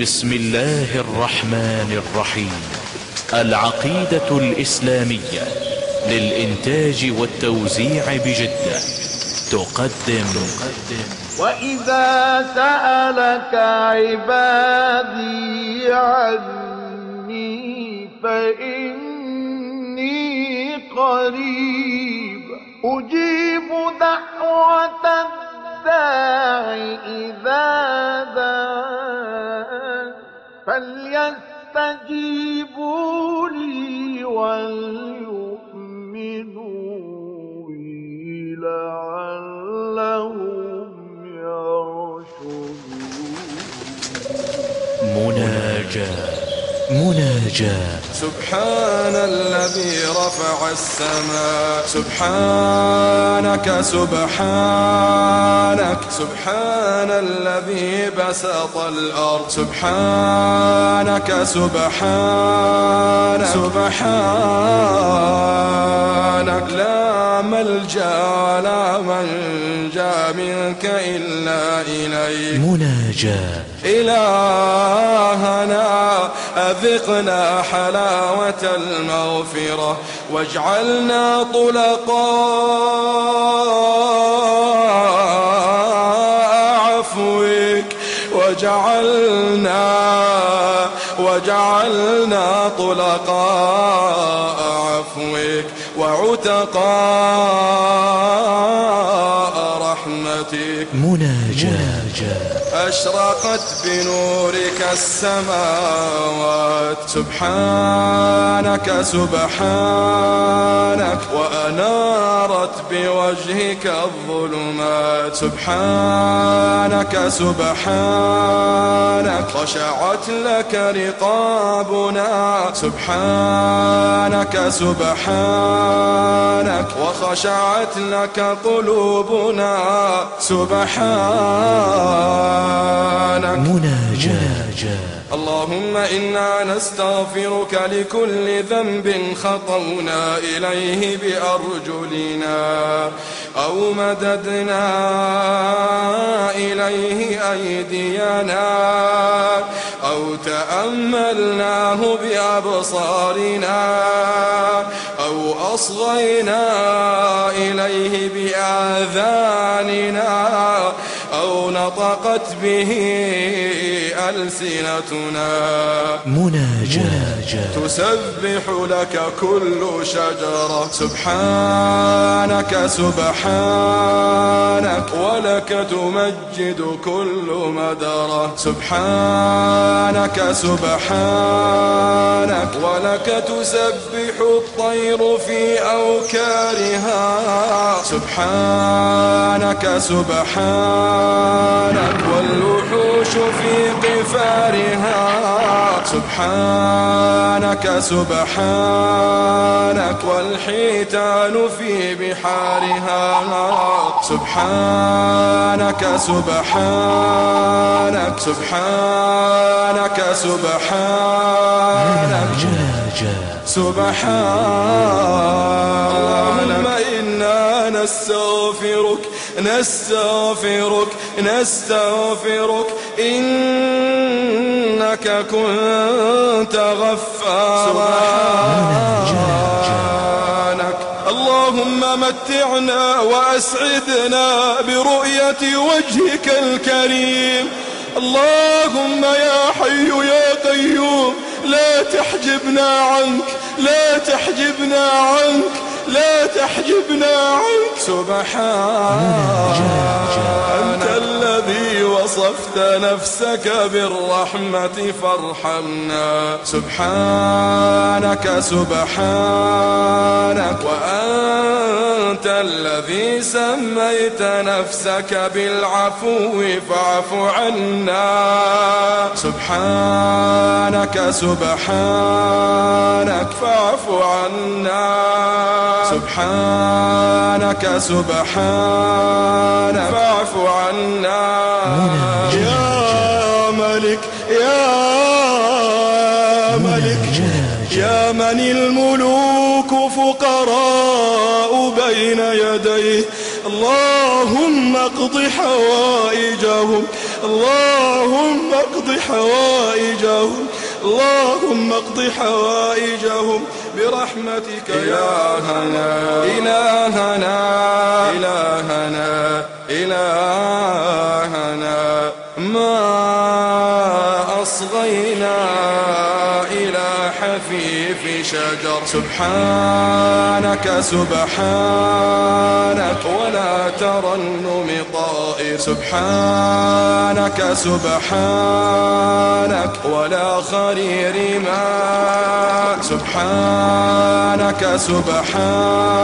بسم الله الرحمن الرحيم. العقيدة الإسلامية للإنتاج والتوزيع بجدة تقدم. وإذا سألك عبادي عني فإني قريب. أجيب دعوة الداعي إذا دعان فليستجيبوا لي وليؤمنوا بي لعلهم يرشدون. مناجاة. مناجاة. سبحان الذي رفع السماء. سبحانك سبحانك. سبحان الذي بسط الأرض. سبحانك سبحانك. سبحانك. لا ملجأ ولا منجأ منك إلا إليك. مناجاة. إلهنا أذقنا حلاوة المغفرة واجعلنا طلقاء عفوك. وجعلنا وجعلنا طلقاء عفوك. وعتقاء رحمتك. مناجاة. أشرقت بنورك السماوات. سبحانك سبحانك وأنارت بوجهك الظلمات. سبحانك سبحانك خشعت لك رقابنا. سبحانك سبحانك وخشعت لك قلوبنا. سبحانك. مناجاة. اللهم إنا نستغفرك لكل ذنب خطونا إليه بأرجلنا أو مددنا إليه أيدينا أو تأملناه بأبصارنا أو أصغينا إليه بآذاننا نطقت به ألسنتنا. مناجاة. تسبح لك كل شجرة. سبحانك سبحانك ولك تمجد كل مدرة. سبحانك سبحانك ولك تسبح الطير في أوكارها. سبحانك سبحانك. والوحوش في قفارها. سبحانك سبحانك والحيتان في بحارها. سبحانك سبحانك سبحانك سبحانك. مناجاة سبحان اللهم إنا نستغفرك. نستغفرك نستغفرك إنك كنت غفارا. اللهم متعنا وأسعدنا برؤية وجهك الكريم. اللهم يا حي يا قيوم لا تحجبنا عنك لا تحجبنا عنك. لا تحجبنا عنك. سبحانك أنت الذي وصفت نفسك بالرحمة فارحمنا. سبحانك سبحانك وأنت الذي سميت نفسك بالعفو فاعف عنا. سبحانك سبحانك فاعف عنا. سبحانك سبحانك فاعف عنا. يا ملك يا ملك. يا من الملوك فقراء بين يديه. اللهم اقض حوائجهم. اللهم اقض حوائجهم. اللهم اقض حوائجهم. برحمتك يا إلهنا. إلهنا. إلهنا. إلهنا ما أصغينا إلى حفيف شجر. سبحانك سبحانك ولا ترنم طائر سبحانك سبحانك ولا خرير ماء سبحانك سبحانك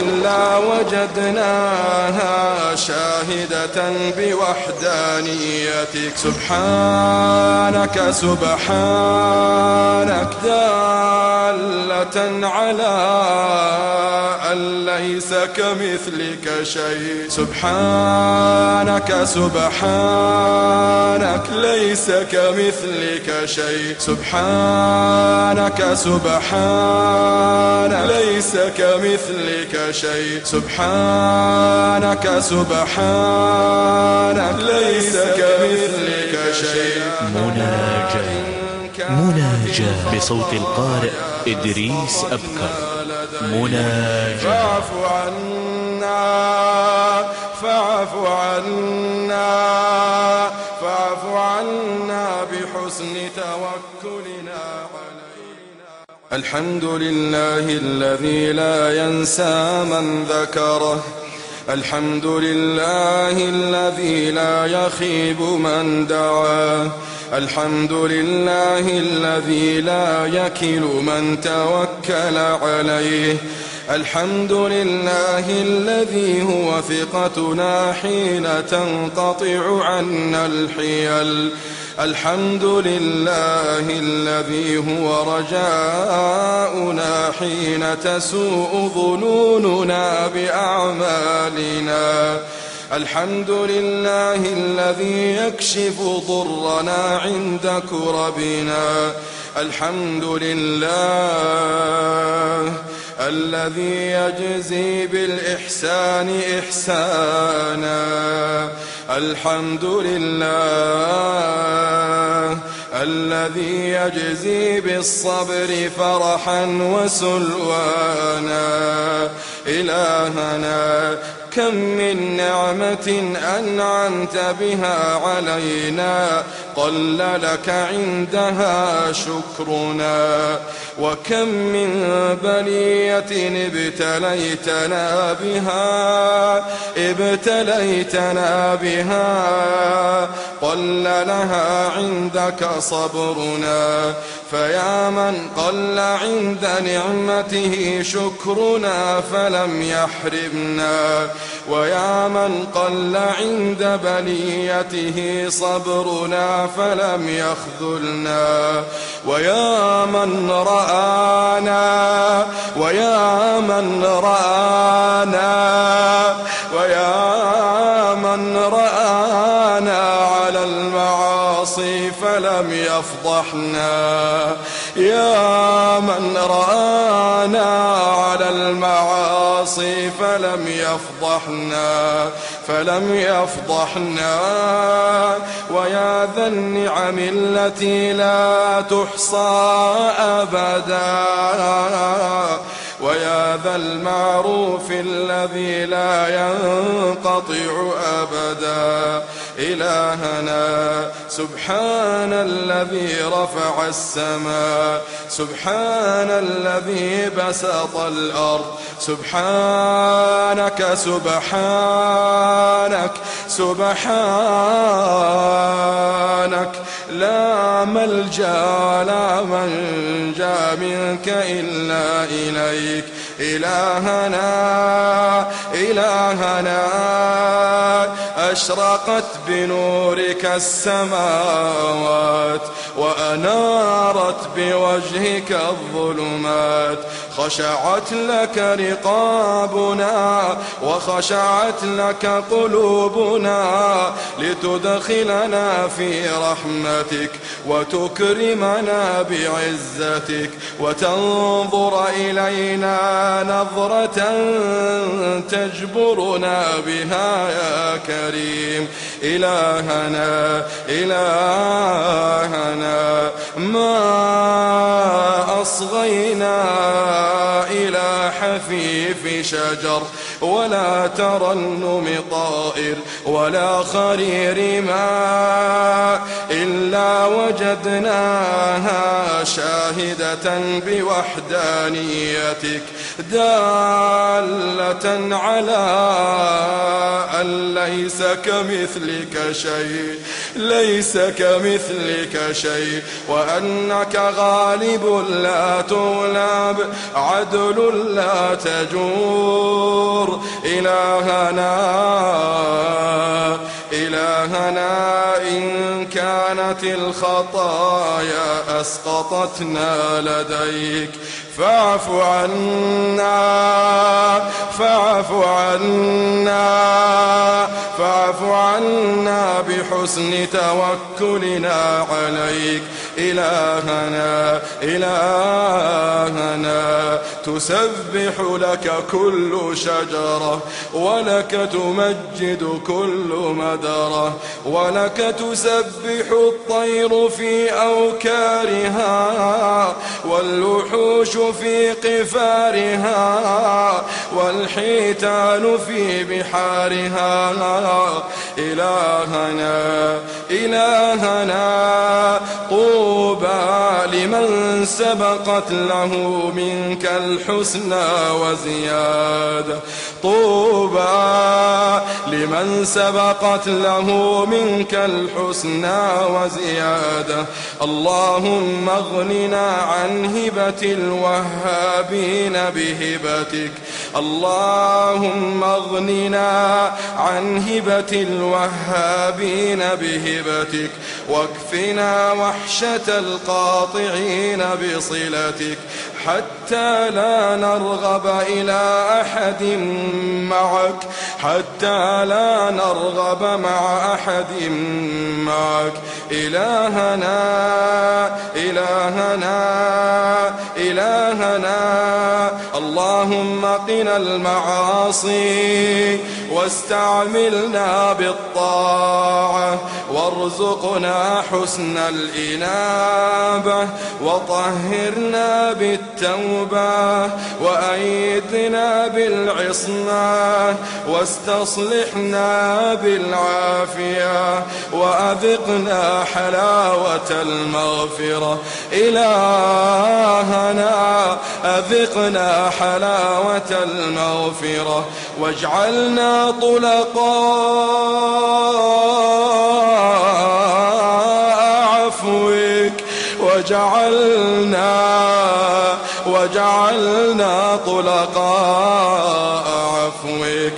إلا وجدناها شاهدة بوحدانيتك. سبحانك سبحانك دالة على أن ليس كمثلك شيء. سبحانك سبحانك ليس كمثلك شيء. سبحانك سبحانك ليس كمثلك شيء. سبحانك سبحانك ليس كمثلك شيء. مناجاة مناجاة. بصوت القارئ إدريس أبكر. مناجاة. فاعف عنا. فاعف عنا فاعف عنا بحسن توكلنا علينا. الحمد لله الذي لا ينسى من ذكره. الحمد لله الذي لا يخيب من دعاه. الحمد لله الذي لا يكل من توكل عليه. الحمد لله الذي هو ثقتنا حين تنقطع عنا الحيل. الحمد لله الذي هو رجاؤنا حين تسوء ظنوننا بأعمالنا. الحمد لله الذي يكشف ضرنا عند كربنا. الحمد لله الذي يجزي بالإحسان إحسانا. الحمد لله. الذي يجزي بالصبر فرحا وسلوانا. إلهنا كم من نعمة أنعمت بها علينا. قل لك عندها شكرنا. وكم من بلية ابتليتنا بها ابتليتنا بها. قل لها عندك صبرنا. فيا من قل عند نعمته شكرنا فلم يحرمنا. ويا من قل عند بليته صبرنا فلم يخذلنا. ويا من رآنا. ويا من رآنا. ويا من رآنا على المعاصي فلم يفضحنا. يا من رآنا المعاصي فلم يفضحنا فلم يفضحنا. ويا ذا النعم التي لا تحصى أبدا. ويا ذا المعروف الذي لا ينقطع أبدا. إلهنا. سبحان الذي رفع السماء. سبحان الذي بسط الأرض. سبحانك سبحانك سبحانك. لا ملجأ لا منجأ منك إلا إليك. إلهنا إلهنا. أشرقت بنورك السماوات وأن وأنارت بوجهك الظلمات. خشعت لك رقابنا وخشعت لك قلوبنا لتدخلنا في رحمتك وتكرمنا بعزتك وتنظر إلينا. نظرة تجبرنا بها يا كريم. إلهنا إلهنا ما أصغينا إلى حفيف شجر ولا ترنم طائر ولا خرير ماء إلا وجدناها شاهدة بوحدانيتك دالة على أن ليس كمثلك شيء ليس كمثلك شيء وأنك غالب لا تغلب عدل لا تجور إلهنا إلهنا إن كانت الخطايا أسقطتنا لديك فاعف عنا فاعف عنا فاعف عنا بحسن توكلنا عليك. إلهنا إلهنا تسبح لك كل شجرة ولك تمجد كل مدرة ولك تسبح الطير في أوكارها والوحوش في قفارها والحيتان في بحارها. إلهنا إلهنا سبقت له منك الحسنى وزيادة طوبى لمن سبقت له منك الحسنى وزيادة اللهم اغننا عن هبة الوهابين بهبتك. اللهم اغننا عن هبة الوهابين بهبتك واكفنا وحشة القاطعين بصلتك. حتى لا نرغب إلى أحد معك. حتى لا نرغب مع أحد معك. إلهنا إلهنا إلهنا. اللهم قنا المعاصي واستعملنا بالطاعة. وارزقنا حسن الإنابة. وطهرنا بالتوبة وأيدنا بالعصمة واستصلحنا بالعافية وأذقنا حلاوة المغفرة. إلهنا أذقنا حلاوة المغفرة. واجعلنا طلقاء عفوك. وجعلنا وجعلنا طلقاء عفوك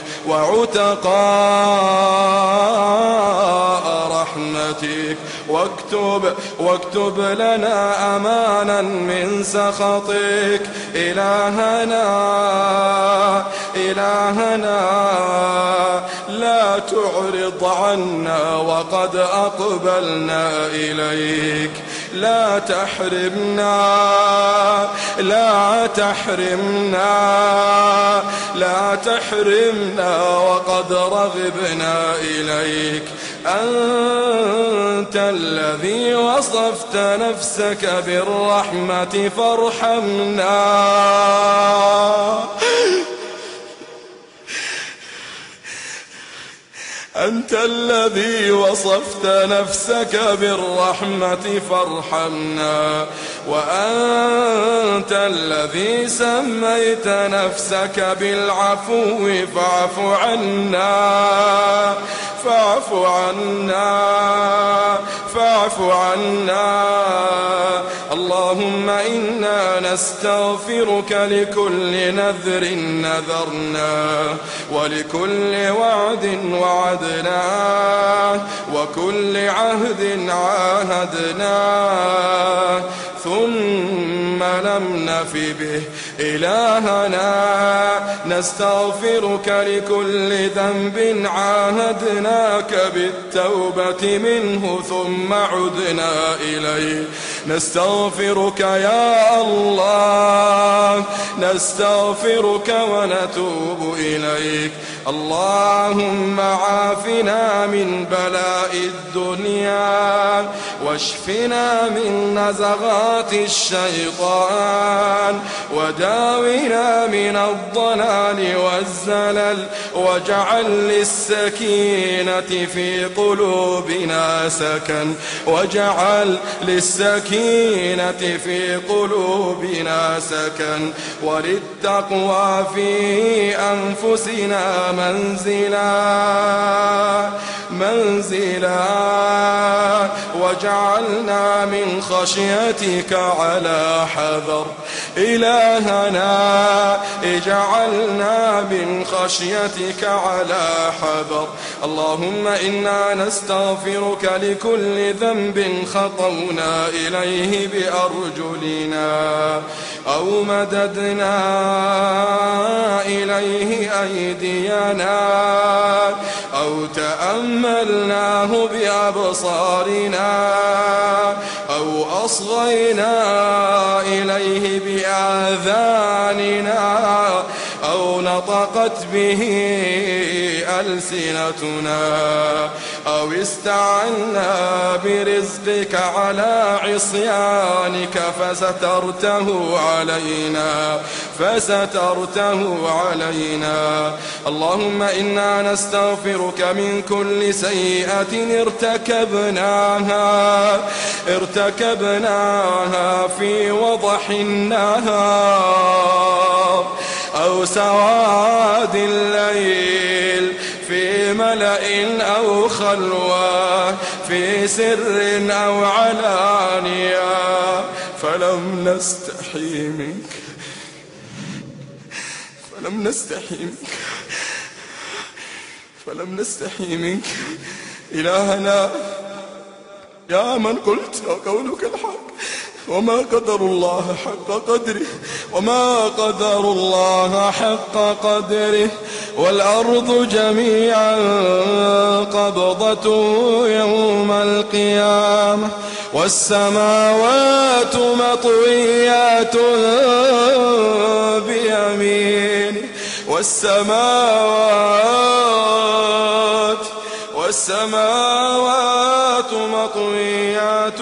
وعتقاء رحمتك واكتب واكتب لنا أمانا من سخطك إلهنا إلهنا لا تعرض عنا وقد أقبلنا إليك لا تحرمنا لا تحرمنا لا تحرمنا وقد رغبنا إليك. أنت الذي وصفت نفسك بالرحمة فارحمنا. أنت الذي وصفت نفسك بالرحمة فارحمنا. وأنت الذي سميت نفسك بالعفو فاعف عنا. فاعف عنا. فاعف عنا. اللهم إنا نستغفرك لكل نذر نذرناه ولكل وعد وعدناه وكل عهد عاهدناه ثم لم نف به إلهنا. نستغفرك لكل ذنب عاهدناك بالتوبة منه ثم عدنا إليه. نستغفرك يا الله. نستغفرك ونتوب إليك. اللهم عافنا من بلاء الدنيا واشفنا من نزغات الشيطان وداونا من الضلال والزلل واجعل للسكينة في قلوبنا سكن واجعل للسكينة في قلوبنا سكن وللتقوى في أنفسنا منزلا منزلا وجعلنا من خشيتك على حذر. إلهنا اجعلنا من خشيتك على حذر. اللهم إنا نستغفرك لكل ذنب خطونا إليه بأرجلنا أو مددنا إليه أيدينا أو تأملناه بأبصارنا أو أصغينا إليه بآذاننا أو نطقت به ألسنتنا أو استعنا برزقك على عصيانك فسترته علينا فسترته علينا. اللهم إنا نستغفرك من كل سيئة ارتكبناها ارتكبناها في وضح النهار. أو سواد الليل في ملأ أو خلوة في سر أو علانية فلم نستحي منك. فلم نستحي منك. فلم نستحي منك. إلهنا يا من قلت وقولك الحق. وما قدر الله حق قدره وما قدر الله حق قدره. والأرض جميعا قبضته يوم القيامة والسماوات مطويات بيمينه. والسماوات والسماوات مطويات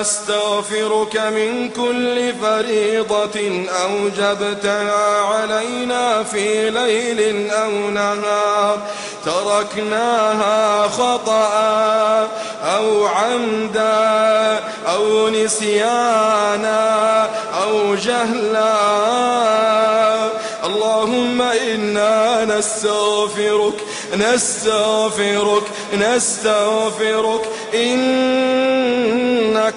نستغفرك من كل فريضة أوجبتها علينا في ليل أو نهار تركناها خطأ أو عمدا أو نسيانا أو جهلا. اللهم إنا نستغفرك نستغفرك نستغفرك.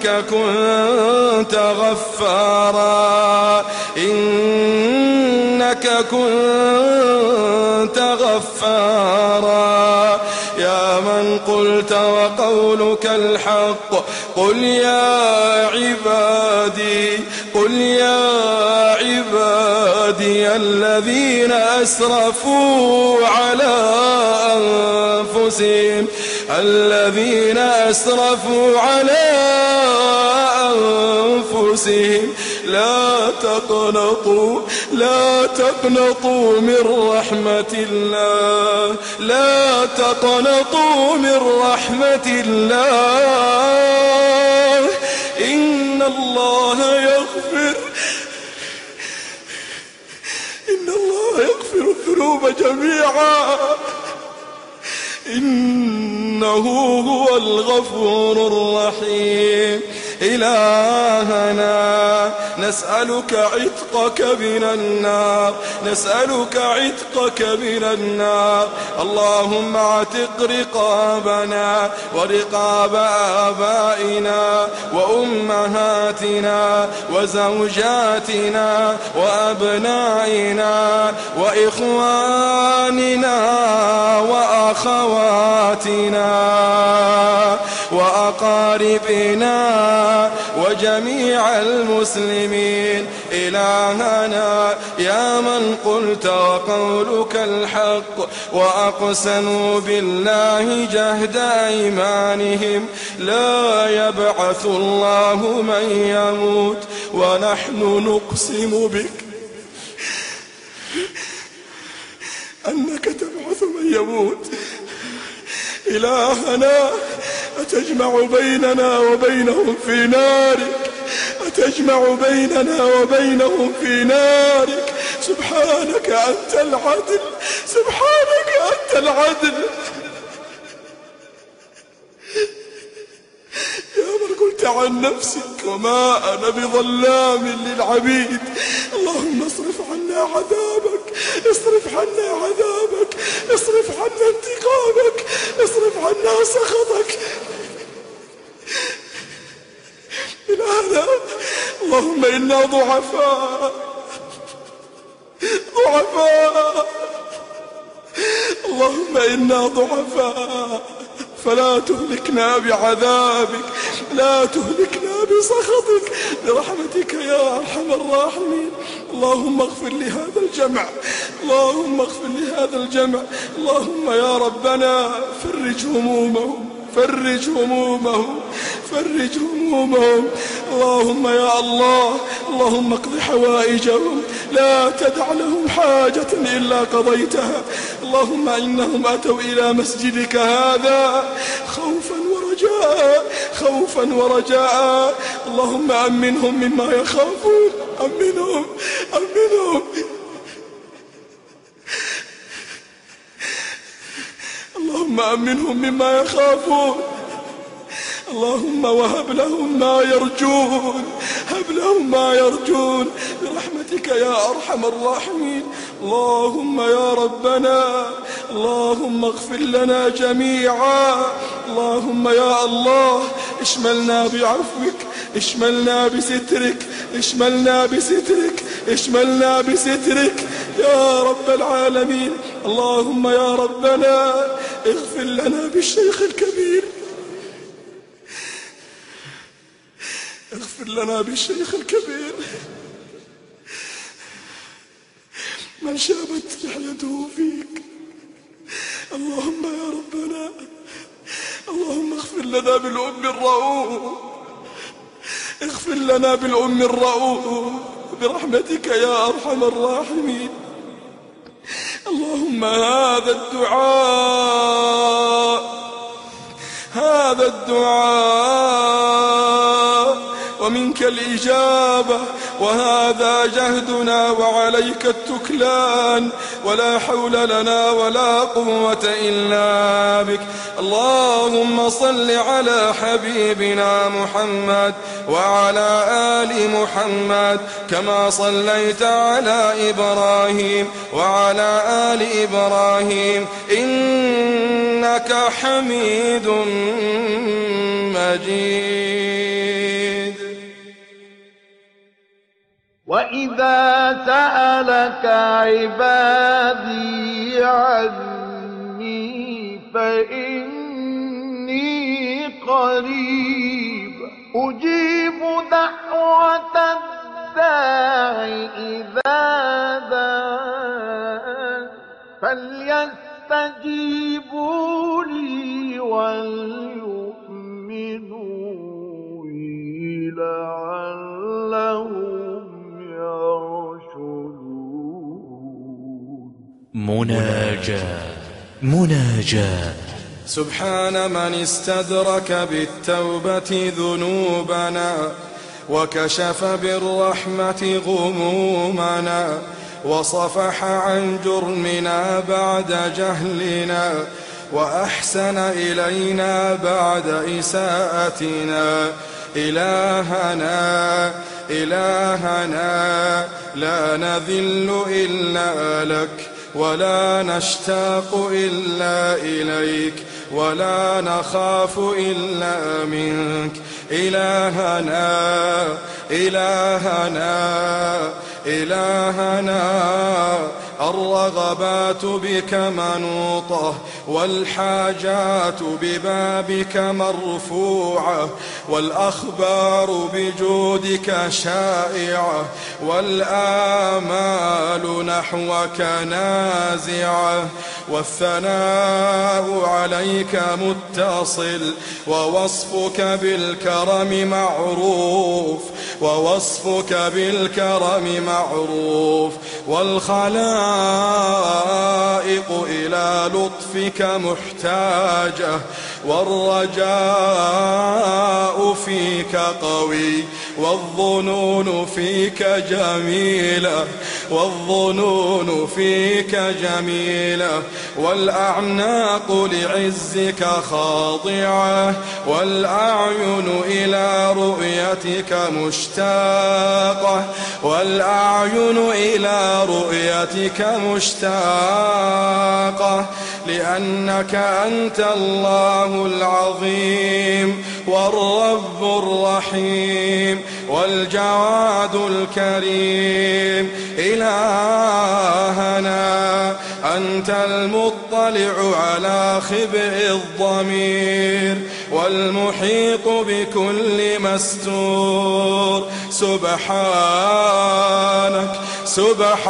إنك كنت غفارا. إنك كنت غفارا. يا من قلت وقولك الحق قل يا عبادي قل يا عبادي الذين أسرفوا على أنفسهم الذين أسرفوا على أنفسهم لا تقنطوا لا تقنطوا من رحمة الله. لا تقنطوا من رحمة الله. إن الله يغفر إن الله يغفر الذنوب جميعا. إنه هو الغفور الرحيم. إلهنا. نسألك عتقك من النار. نسألك عتقك من النار. اللهم اعتق رقابنا ورقاب آبائنا وأمهاتنا وزوجاتنا وأبنائنا وإخواننا وأخواتنا وأقاربنا وجميع المسلمين إلهنا يا من قلت وقولك الحق وأقسموا بالله جهد أيمانهم لا يبعث الله من يموت ونحن نقسم بك أنك تبعث من يموت إلهنا أتجمع بيننا وبينهم في نارك؟ أتجمع بيننا وبينهم في نارك؟ سبحانك أنت العدل سبحانك أنت العدل يا من قلت عن نفسك وما أنا بظلام للعبيد. اللهم اصرف عنا عذابك اصرف عنا عذابك اصرف عنا انتقامك اصرف عنا سخطك. إلهنا اللهم إنا ضعفاء ضعفاء. اللهم إنا ضعفاء. فلا تهلكنا بعذابك لا تهلكنا بسخطك. برحمتك يا أرحم الراحمين. اللهم اغفر لهذا الجمع اللهم اغفر لهذا الجمع. اللهم يا ربنا فرج همومهم. فرج همومهم فرج همومهم. اللهم يا الله اللهم اقض حوائجهم. لا تدع لهم حاجة إلا قضيتها. اللهم إنهم أتوا إلى مسجدك هذا خوفا ورجاء خوفا ورجاء. اللهم أمنهم مما يخافون. أمنهم أمنهم. اللهم أمنهم مما يخافون. اللهم وهب لهم ما يرجون. هب لهم ما يرجون. برحمتك يا أرحم الراحمين. اللهم يا ربنا اللهم اغفر لنا جميعا. اللهم يا الله اشملنا بعفوك اشملنا بسترك اشملنا بسترك اشملنا بسترك. يا رب العالمين. اللهم يا ربنا اغفر لنا بالشيخ الكبير. اغفر لنا بالشيخ الكبير. من شابت لحيته فيك. اللهم يا ربنا اللهم اغفر لنا بالأم الرؤوف. اغفر لنا بالأم الرؤوف. برحمتك يا أرحم الراحمين. اللهم هذا الدعاء هذا الدعاء ومنك الإجابة وهذا جهدنا وعليك التكلان. ولا حول لنا ولا قوة إلا بك. اللهم صل على حبيبنا محمد وعلى آل محمد كما صليت على إبراهيم وعلى آل إبراهيم. إنك حميد مجيد. وإذا سألك عبادي عني فإني قريب. أجيب دعوة الداع إذا دعان. فليستجيبوا لي وليؤمنوا لعلهم مناجاة. مناجاة. سبحان من استدرك بالتوبة ذنوبنا وكشف بالرحمة غمومنا وصفح عن جرمنا بعد جهلنا وأحسن إلينا بعد إساءتنا. إلهنا إلهنا لا نذل إلا لك. ولا نشتاق إلا إليك ولا نخاف إلا منك. إلهنا إلهنا إلهنا. الرغبات بك منوطة والحاجات ببابك مرفوعة والأخبار بجودك شائعة والآمال نحوك نازعة والثناء عليك متصل ووصفك بالكرم معروف ووصفك بالكرم معروف والخلائق إلى لطفك محتاجة. والرجاء فيك قوي والظنون فيك جميلة والظنون فيك جميلة والأعناق لعزك خاضعة والأعين إلى رؤيتك مشتاقة والأعين إلى رؤيتك مشتاقة لأنك أنت العظيم والرب الرحيم والجواد الكريم. إلهنا أنت المطلع على خبئ الضمير والمحيط بكل مستور. سبحانك سبحانك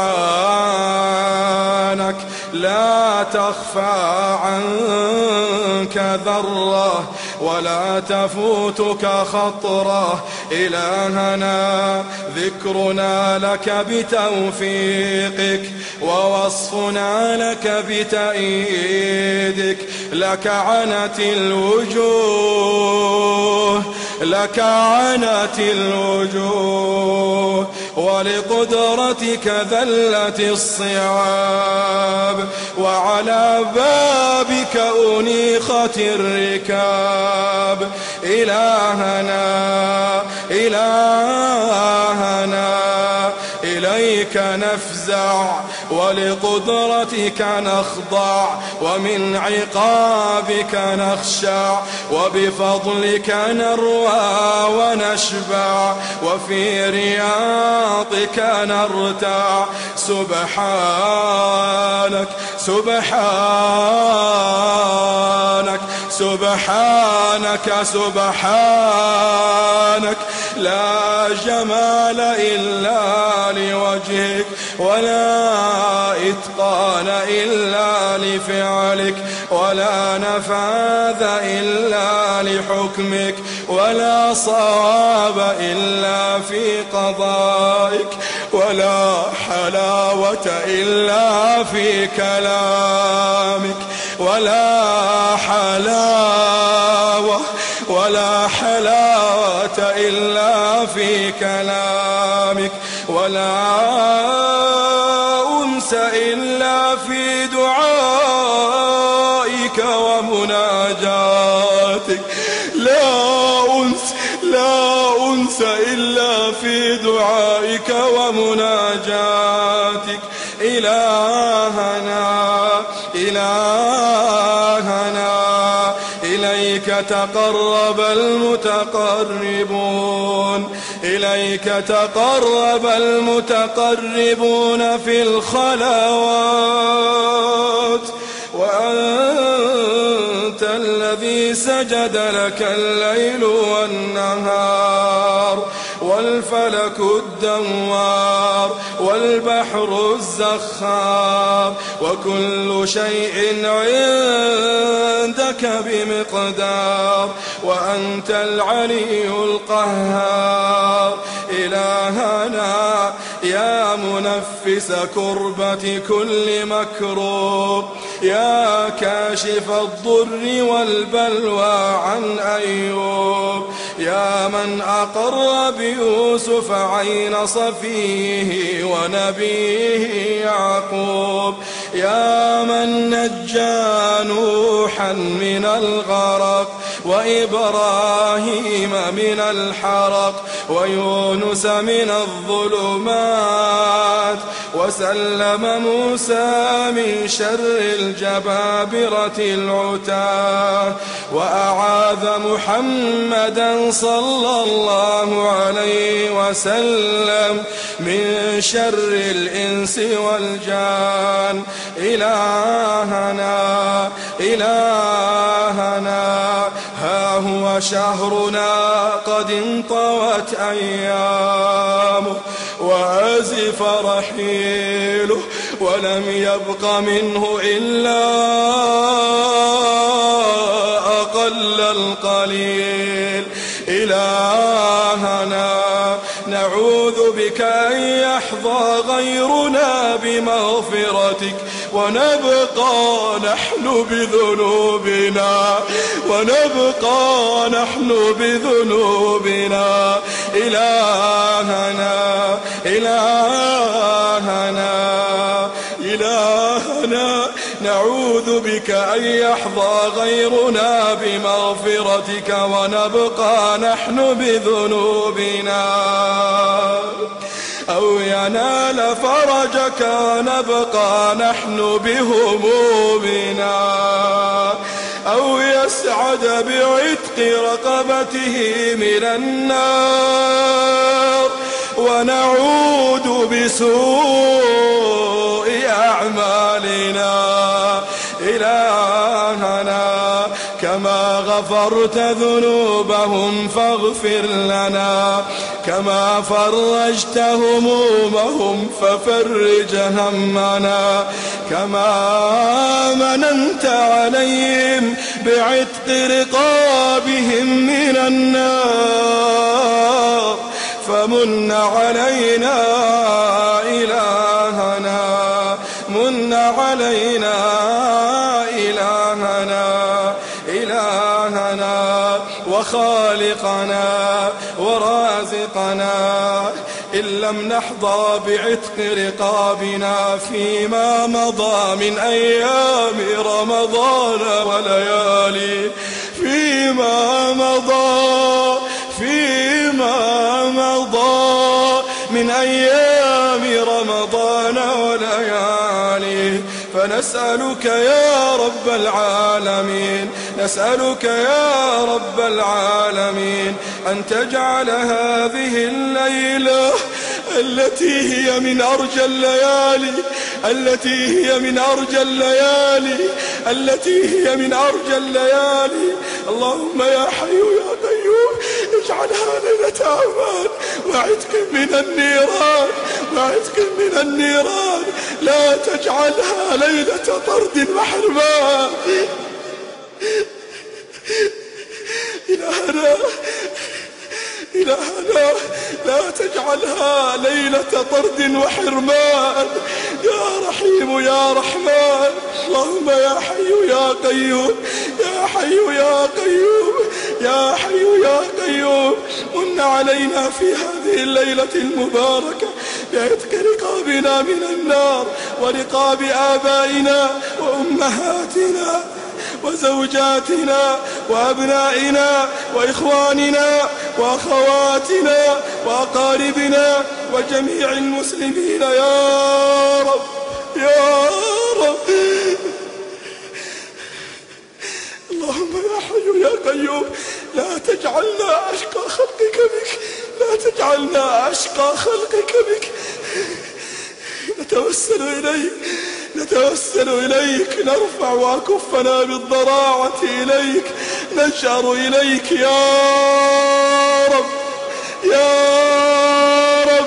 لا تخفى عنك ذرة ولا تفوتك خطرة. إلهنا ذكرنا لك بتوفيقك ووصفنا لك بتأييدك. لك عنت الوجوه لك عنت الوجوه. ولقدرتك ذلت الصعاب وعلى بابك أنيخت الركاب. إلهنا إلهنا إليك نفزع. ولقدرتك نخضع ومن عقابك نخشع وبفضلك نروى ونشبع وفي رياضك نرتع. سبحانك سبحانك سبحانك سبحانك. لا جمال إلا لوجهك ولا إتقان إلا لفعلك ولا نفاذ إلا لحكمك ولا صواب إلا في قضائك ولا حلاوة إلا في كلامك ولا حلاوة أنس إلا في دعائك ومناجاتك. إلهنا إلهنا إليك تقرب المتقربون. إليك تقرب المتقربون في الخلوات. وأنت الذي سجد لك الليل والنهار والفلك الدوار والبحر الزخار وكل شيء عندك بمقدار وأنت العلي القهار. إلهنا يا منفس كربة كل مكروب يا كاشف الضر والبلوى عن أيوب. يا من أقر بيوسف عين صفيه ونبيه يعقوب يا من نجى نوحا من الغرق وإبراهيم من الحرق ويونس من الظلمات وسلم موسى من شر الجبابرة العتاة وأعاذ محمدا صلى الله عليه وسلم من شر الإنس والجان. إلهنا إلهنا ها هو شهرنا قد انطوت أيامه وأزف رحيله ولم يبق منه إلا أقل القليل. إلهنا. نعوذ بك أن يحظى غيرنا بمغفرتك ونبقى نحن بذنوبنا ونبقى نحن بذنوبنا. إلهنا إلهنا إلهنا. نعوذ بك أن يحظى غيرنا بمغفرتك ونبقى نحن بذنوبنا. أو ينال فرجك ونبقى نحن بهمومنا. أو يسعد بعتق رقبته من النار. ونعود بسوء أعمالنا إلهنا كما غفرت ذنوبهم فاغفر لنا كما فرجت همومهم ففرج همنا كما مننت عليهم بعتق رقابهم من النار فمن علينا من علينا إلهنا إلهنا وخالقنا ورازقنا. إن لم نحظى بعتق رقابنا فيما مضى من أيام رمضان وليالي. فيما مضى فيما فنسألك يا رب العالمين نسألك يا رب العالمين أن تجعل هذه الليلة التي هي من أرجى الليالي التي هي من أرجى الليالي التي هي من أرجى الليالي. اللهم يا حي يا قيوم اجعلها ليلة أمان وعتق من النيران. وعتق من النيران. لا تجعلها ليلة طرد وحرمان إلهنا. إلهنا لا تجعلها ليلة طرد وحرمان. يا رحيم يا رحمن اللهم يا حي يا قيوم يا حي يا قيوم يا حي يا قيوم. من علينا في هذه الليلة المباركة بعتق رقابنا من النار ورقاب آبائنا وأمهاتنا. وزوجاتنا وأبنائنا وإخواننا وأخواتنا وأقاربنا وجميع المسلمين يا رب يا رب. اللهم يا حي يا قيوم لا تجعلنا أشقى خلقك بك لا تجعلنا أشقى خلقك بك. نتوسل إليك. نتوسل إليك نرفع أكفنا بالضراعة إليك نجأر إليك يا رب يا رب.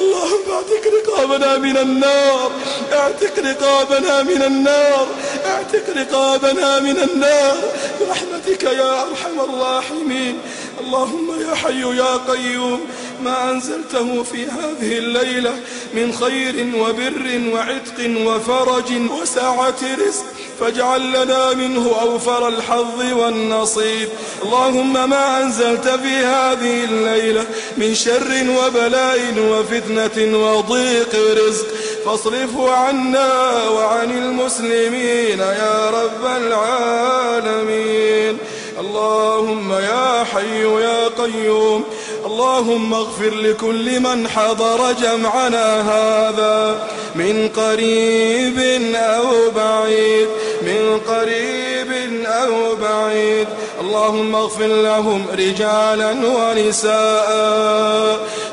اللهم اعتق رقابنا من النار اعتق رقابنا من النار اعتق رقابنا من النار. برحمتك يا أرحم الراحمين. اللهم يا حي يا قيوم ما أنزلته في هذه الليلة من خير وبر وعتق وفرج وسعة رزق فاجعل لنا منه أوفر الحظ والنصيب. اللهم ما أنزلت في هذه الليلة من شر وبلاء وفتنة وضيق رزق. فاصرفه عنا وعن المسلمين يا رب العالمين. اللهم يا حي يا قيوم اللهم اغفر لكل من حضر جمعنا هذا من قريب أو بعيد من قريب أو بعيد. اللهم اغفر لهم رجالا ونساء.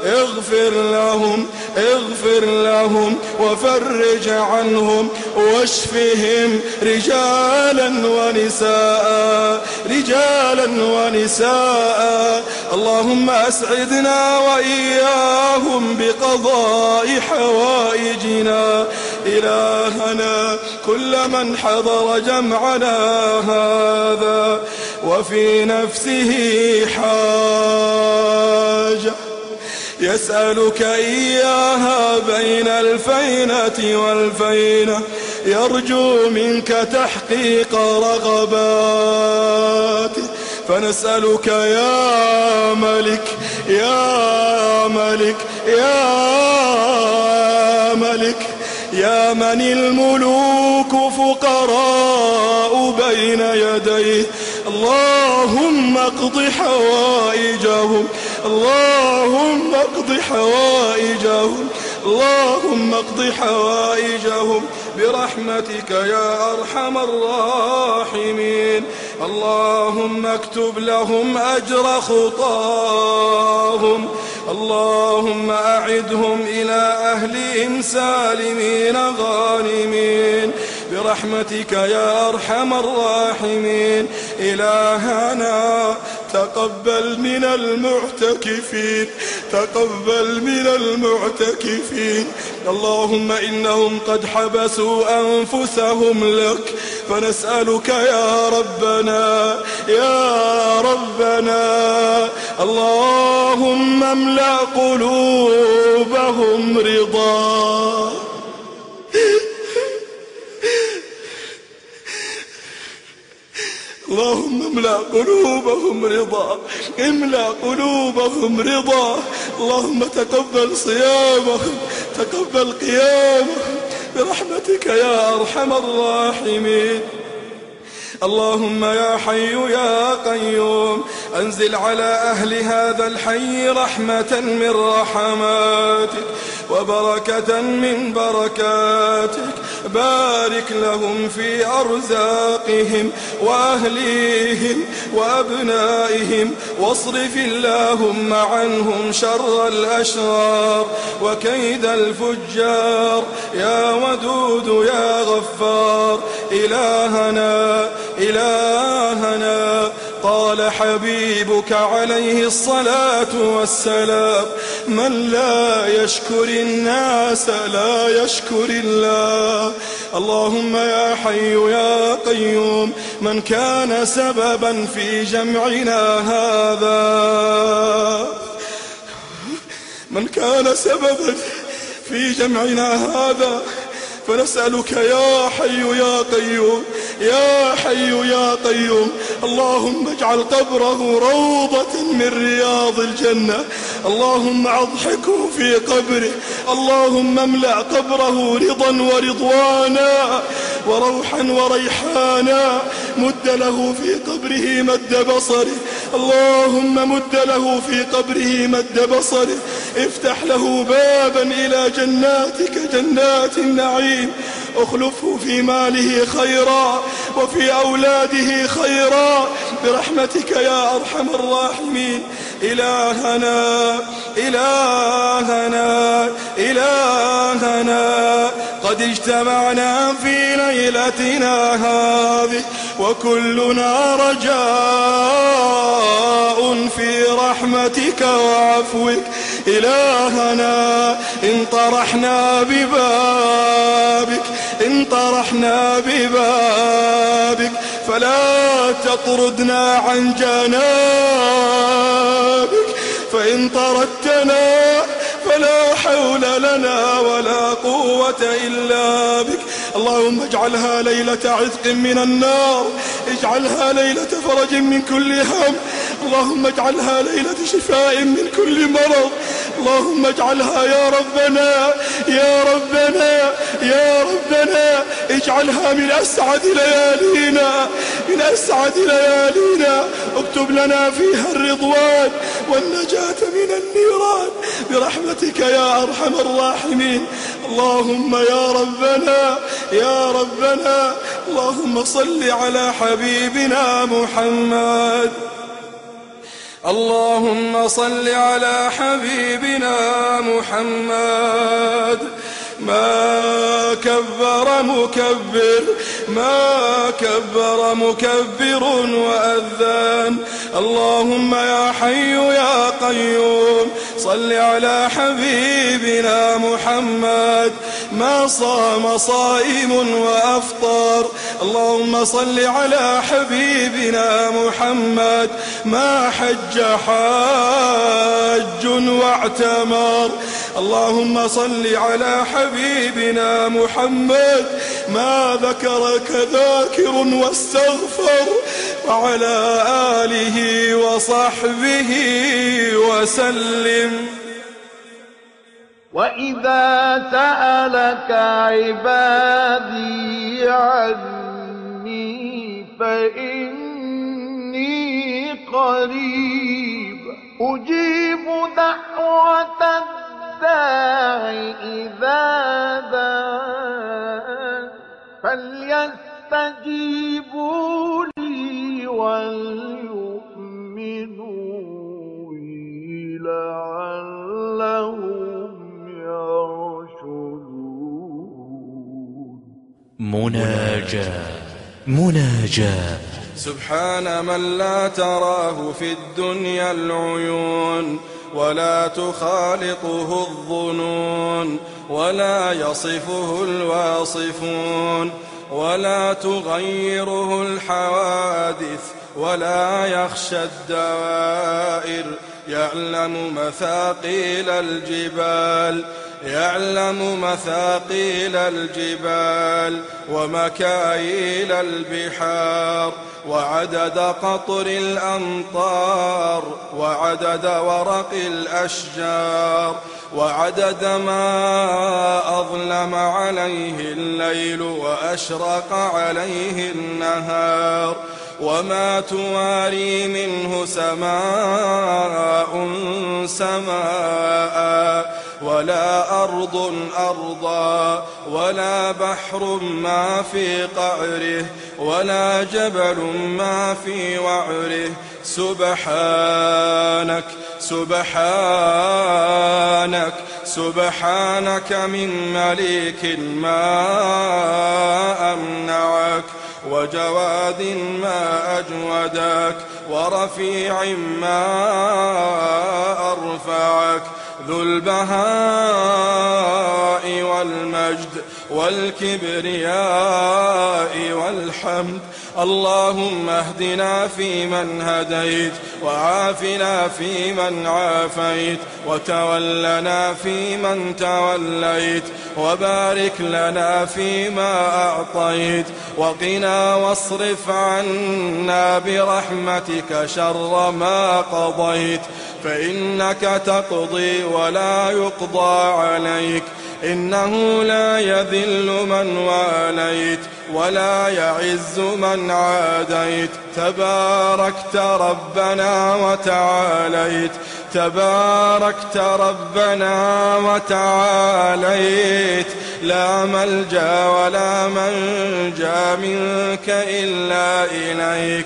اغفر لهم اغفر لهم وفرج عنهم واشفهم رجالا ونساء رجالا ونساء. اللهم أسعدنا وإياهم بقضاء حوائجنا. إلهنا كل من حضر جمعنا هذا وفي نفسه حاجة يسألك إياها بين الفينة والفينة يرجو منك تحقيق رغباته فنسألك يا ملك يا ملك يا ملك يا من الملوك فقراء بين يديه. اللهم اقض حوائجهم اللهم اقض حوائجهم اللهم اقض حوائجهم. برحمتك يا أرحم الراحمين. اللهم اكتب لهم أجر خطاهم. اللهم أعدهم إلى أهلهم سالمين غانمين. برحمتك يا أرحم الراحمين. إلهنا تقبل من المعتكفين تقبل من المعتكفين. اللهم إنهم قد حبسوا أنفسهم لك فنسألك يا ربنا يا ربنا. اللهم املأ قلوبهم رضا. اللهم املأ قلوبهم رضا. املأ قلوبهم رضا. اللهم تقبل صيامهم تقبل قيامهم. برحمتك يا أرحم الراحمين. اللهم يا حي يا قيوم أنزل على أهل هذا الحي رحمة من رحماتك. وبركة من بركاتك. بارك لهم في أرزاقهم وأهليهم وأبنائهم. واصرف اللهم عنهم شر الأشرار وكيد الفجار. يا ودود يا غفار إلهنا إلهنا. قال حبيبك عليه الصلاة والسلام من لا يشكر الناس لا يشكر الله. اللهم يا حي يا قيوم من كان سببا في جمعنا هذا. من كان سببا في جمعنا هذا. فنسألك يا حي يا قيوم يا حي يا قيوم اللهم اجعل قبره روضة من رياض الجنة اللهم أضحكه في قبره اللهم املأ قبره رضا ورضوانا وروحا وريحانا مد له في قبره مد بصره اللهم مد له في قبره مد بصره افتح له بابا إلى جناتك جنات النعيم. أخلفه في ماله خيرا وفي أولاده خيرا. برحمتك يا أرحم الراحمين. إلهنا إلهنا إلهنا. قد اجتمعنا في ليلتنا هذه وكلنا رجاء في رحمتك وعفوك. إلهنا إن طرحنا ببابك إن طرحنا ببابك فلا تطردنا عن جنابك. فإن طردتنا فلا حول لنا ولا قوة إلا بك. اللهم اجعلها ليلة عتق من النار اجعلها ليلة فرج من كل هم اللهم اجعلها ليلة شفاء من كل مرض. اللهم اجعلها يا ربنا يا ربنا يا ربنا. اجعل واجعلها من أسعد ليالينا من أسعد ليالينا. اكتب لنا فيها الرضوان والنجاة من النيران. برحمتك يا أرحم الراحمين. اللهم يا ربنا يا ربنا. اللهم صل على حبيبنا محمد. اللهم صل على حبيبنا محمد. ما كبر مكبر ما كبر مكبر وأذان. اللهم يا حي يا قيوم صل على حبيبنا محمد. ما صام صائم وأفطر. اللهم صل على حبيبنا محمد. ما حج حاج واعتمر. اللهم صل على حبيبنا محمد. ما ذكرك ذاكر واستغفر. وعلى آله وصحبه وسلم. وإذا سألك عبادي عني فإني قريب. أجيب دعوة الداع إذا دعان فليستجيبوا لي وليؤمنوا لعلهم يرشدون. مناجاة مناجاة. سبحان من لا تراه في الدنيا العيون ولا تخالطه الظنون ولا يصفه الواصفون. ولا تغيره الحوادث ولا يخشى الدوائر. يعلم مثاقيل الجبال يعلم مثاقيل الجبال ومكاييل البحار. وعدد قطر الأمطار وعدد ورق الأشجار. وعدد ما أظلم عليه الليل وأشرق عليه النهار وما تواري منه سماء سماء ولا أرض أرضا ولا بحر ما في قعره ولا جبل ما في وعره. سبحانك سبحانك سبحانك من مليك ما أمنعك وجواد ما أجودك ورفيع ما أرفعك ذو البهاء والمجد والكبرياء والحمد اللهم اهدنا فيمن هديت وعافنا فيمن عافيت وتولنا فيمن توليت وبارك لنا فيما أعطيت وقنا واصرف عنا برحمتك شر ما قضيت فإنك تقضي ولا يقضى عليك إنه لا يذل من واليت ولا يعز من عاديت. تباركت ربنا وتعاليت. تباركت ربنا وتعاليت. لا ملجأ ولا منجأ منك إلا إليك.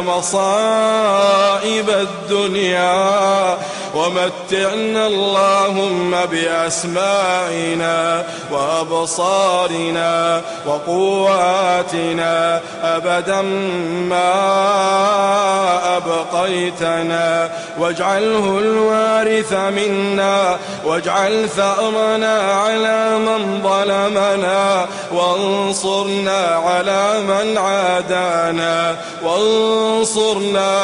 مصائب الدنيا ومتعنا اللهم بأسماعنا وأبصارنا وقواتنا أبدا ما أبقيتنا واجعله الوارث منا واجعل ثأرنا على من ظلمنا وانصرنا على من عادانا وانصرنا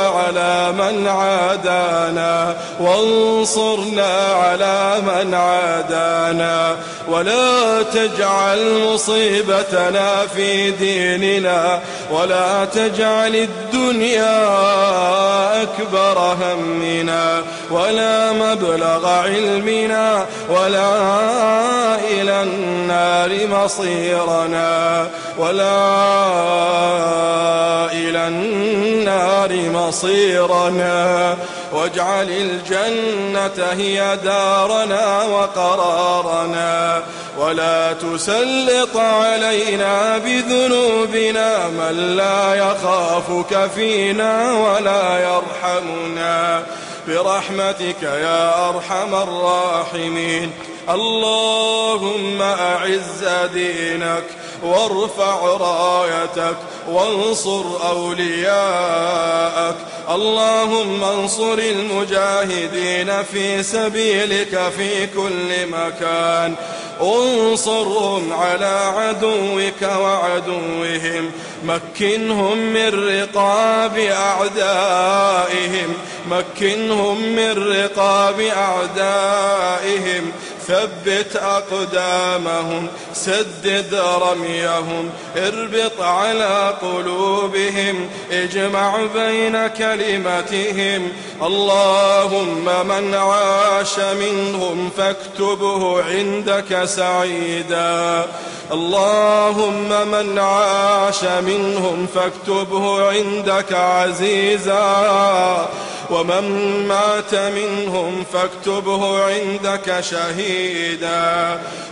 على من عادانا وانصرنا على من عادانا. ولا تجعل مصيبتنا في ديننا ولا تجعل الدنيا أكبر همنا ولا مبلغ علمنا ولا إلى النار مصيرنا ولا إلى النار مصيرنا واجعل الجنة هي دارنا وقرارنا ولا تسلط علينا بذنوبنا من لا يخافك فينا ولا يرحمنا. برحمتك يا أرحم الراحمين. اللهم أعز دينك وارفع رايتك وانصر أولياءك. اللهم انصر المجاهدين في سبيلك في كل مكان. انصرهم على عدوك وعدوهم. مكنهم من رقاب أعدائهم. مكنهم من رقاب أعدائهم. ثبت أقدامهم سدد رميهم اربط على قلوبهم اجمع بين كلمتهم. اللهم من عاش منهم فاكتبه عندك سعيدا. اللهم من عاش منهم فاكتبه عندك عزيزا. ومن مات منهم فاكتبه عندك شهيدا.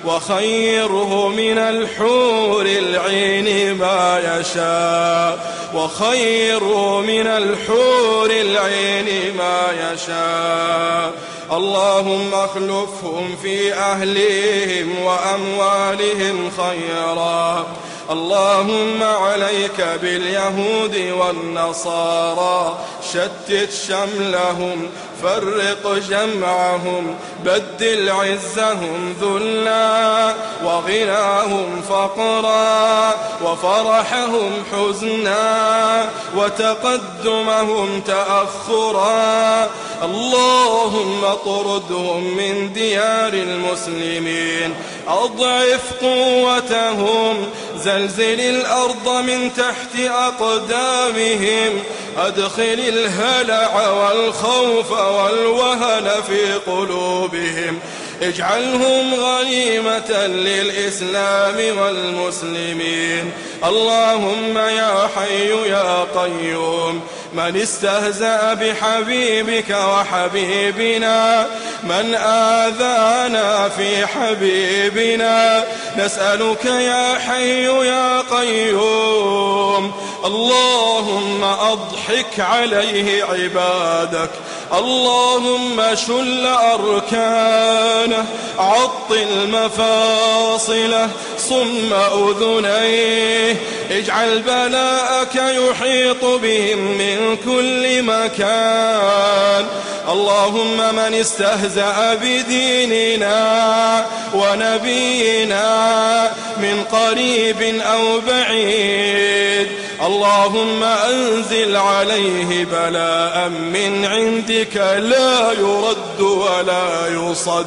وخيره من الحور العين ما يشاء وخيره من الحور العين ما يشاء اللهم اخلفهم في أهليهم وأموالهم خيرا اللهم عليك باليهود والنصارى شتت شملهم فرق جمعهم بدل عزهم ذلا وغناهم فقرا وفرحهم حزنا وتقدمهم تأخرا. اللهم طردهم من ديار المسلمين. أضعف قوتهم زلزل الأرض من تحت أقدامهم أدخل الهلع والخوف والوهن في قلوبهم. اجعلهم غنيمة للإسلام والمسلمين. اللهم يا حي يا قيوم من استهزأ بحبيبك وحبيبنا من آذانا في حبيبنا. نسألك يا حي يا قيوم اللهم أضحك عليه عبادك. اللهم شل أركانه عطل مفاصله صم أذنيه. اجعل بلاءك يحيط بهم من كل مكان. اللهم من استهزأ بديننا ونبينا من قريب أو بعيد. اللهم أنزل عليه بلاء من عندك لا يرد ولا يصد.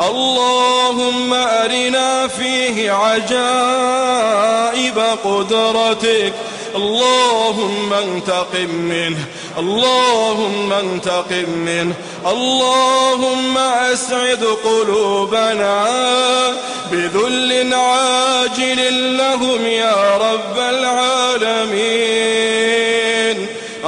اللهم أرنا فيه عجائب قدرتك. اللهم انتقم منه. اللهم انتقم منه اللهم أسعد قلوبنا بذل عاجل لهم يا رب العالمين.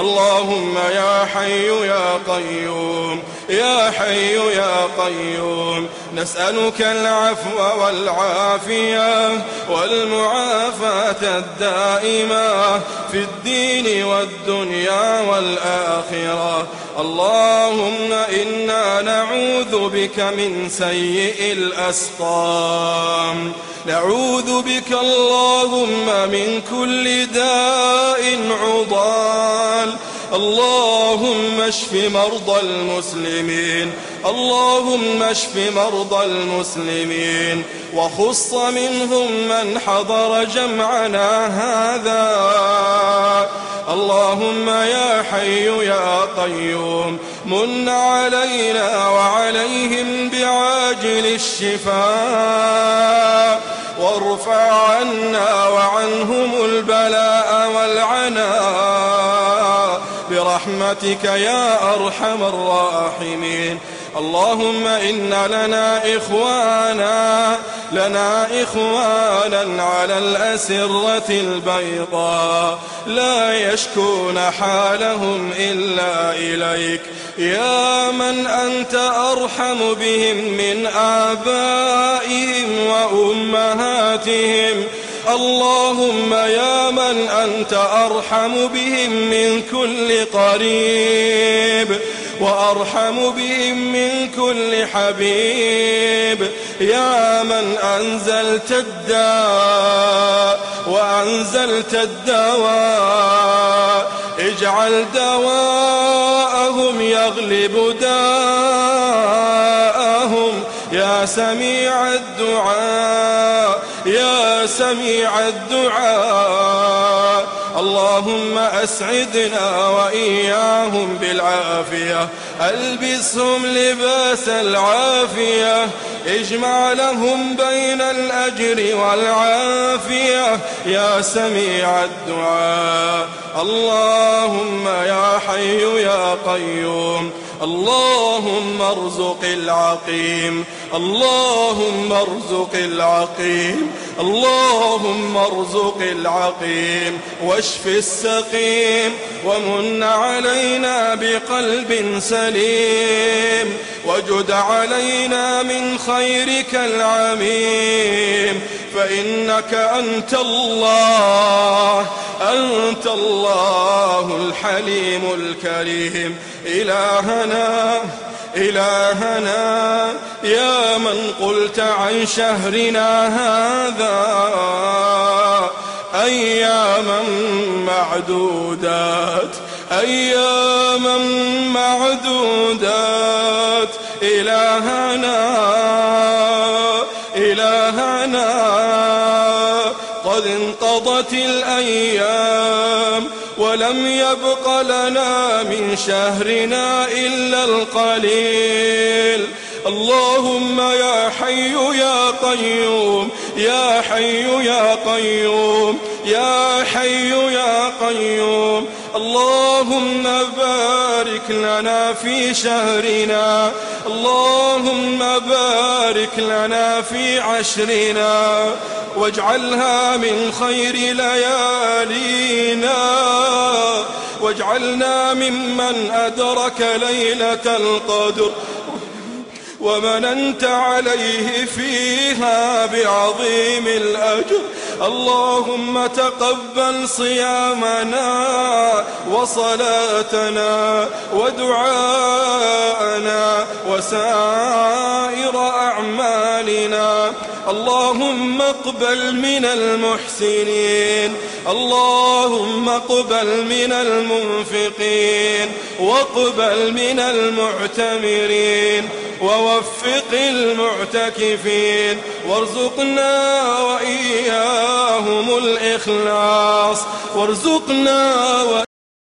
اللهم يا حي يا قيوم يا حي يا قيوم نسألك العفو والعافية والمعافاة الدائمة في الدين والدنيا والآخرة. اللهم إنا نعوذ بك من سيء الأسقام. نعوذ بك اللهم من كل داء عضال. اللهم اشف مرضى المسلمين. اللهم اشف مرضى المسلمين. وخص منهم من حضر جمعنا هذا. اللهم يا حي يا قيوم من علينا وعليهم بعاجل الشفاء. وارفع عنا وعنهم البلاء والعناء. برحمتك يا أرحم الراحمين. اللهم إن لنا إخوانا لنا إخوانا على الأسرة البيضاء. لا يشكون حالهم إلا إليك. يا من أنت أرحم بهم من آبائهم وأمهاتهم اللهم يا من أنت أرحم بهم من كل قريب وأرحم بهم من كل حبيب. يا من أنزلت الداء وأنزلت الدواء اجعل دواءهم يغلب داءهم. يا سميع الدعاء يا سميع الدعاء. اللهم أسعدنا وإياهم بالعافية. ألبسهم لباس العافية. اجمع لهم بين الأجر والعافية. يا سميع الدعاء. اللهم يا حي يا قيوم. اللهم ارزق العقيم اللهم ارزق العقيم اللهم ارزق العقيم. واشف السقيم ومن علينا بقلب سليم. وجد علينا من خيرك العميم. فإنك أنت الله أنت الله الحليم الكريم. إلهنا إلهنا يا من قلت عن شهرنا هذا أياما معدودات أياما معدودات. إلهنا انقضت الأيام ولم يبق لنا من شهرنا إلا القليل. اللهم يا حي يا قيوم يا حي يا قيوم يا حي يا قيوم اللهم بارك لنا في شهرنا. اللهم بارك لنا في عشرنا. واجعلها من خير ليالينا. واجعلنا ممن أدرك ليلة القدر. ومننت عليه فيها بعظيم الأجر. اللهم تقبل صيامنا وصلاتنا ودعاءنا وسائر أعمالنا. اللهم اقبل من المحسنين. اللهم اقبل من المنفقين. واقبل من المعتمرين. ووفق المعتكفين وارزقنا وإياهم الإخلاص وارزقنا